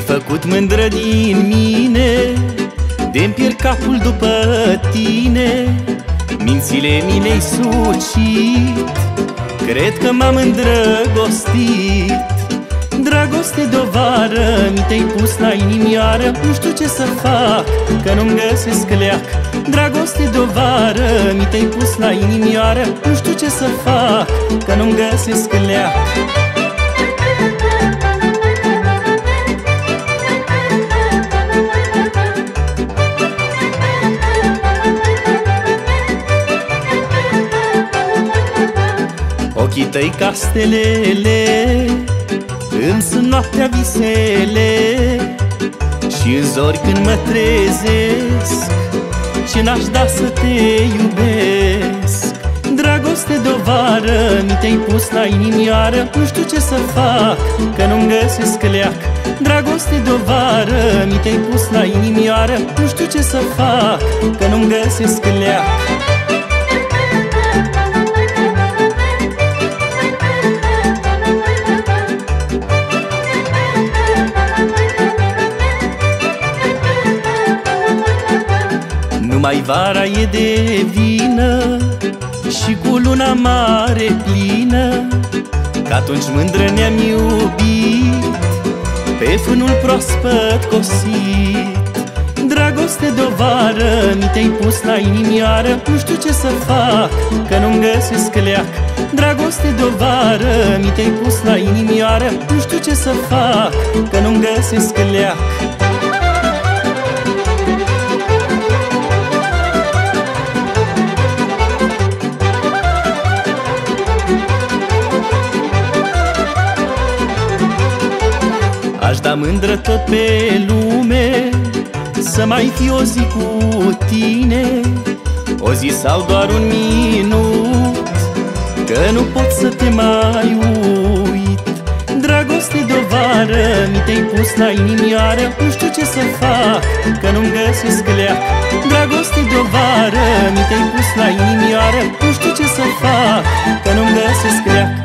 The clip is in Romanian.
trecut mândră din mine de pierd capul după tine. Mințile mi le-ai sucit Cred că m-am îndrăgostit. Dragoste de o vară Mi te-ai pus la inimioară Nu știu ce să fac Că nu-mi găsesc leac. Dragoste de o vară Mi te-ai pus la inimioară Nu știu ce să fac Că nu-mi găsesc leac Ochii tăi ca stelele Îmi sunt noaptea visele. Și în zori când mă trezesc Ce n-aș da să te iubesc? Dragoste de o vară Mi te-ai pus la inimioară Nu știu ce să fac Că nu-mi găsesc leac. Dragoste de o vară Mi te-ai pus la inimioară Nu știu ce să fac Că nu-mi găsesc leac Numai vara e de vină Și cu luna mare plină Că atunci mândră ne-am iubit Pe fânul proaspăt cosit. Dragoste de o vară Mi te-ai pus la inimioară Nu știu ce să fac Că nu-mi găsesc leac. Dragoste de o vară Mi te-ai pus la inimioară Nu știu ce să fac Că nu-mi găsesc leac Aș da mândră tot pe lume Să mai fi o zi cu tine. O zi sau doar un minut Că nu pot să te mai uit. Dragoste de o vară Mi te-ai pus la inimioară. Nu știu ce să fac Că nu-mi găsesc leac. Dragoste de o vară Mi te-ai pus la inimioară. Nu știu ce să fac Că nu-mi găsesc leac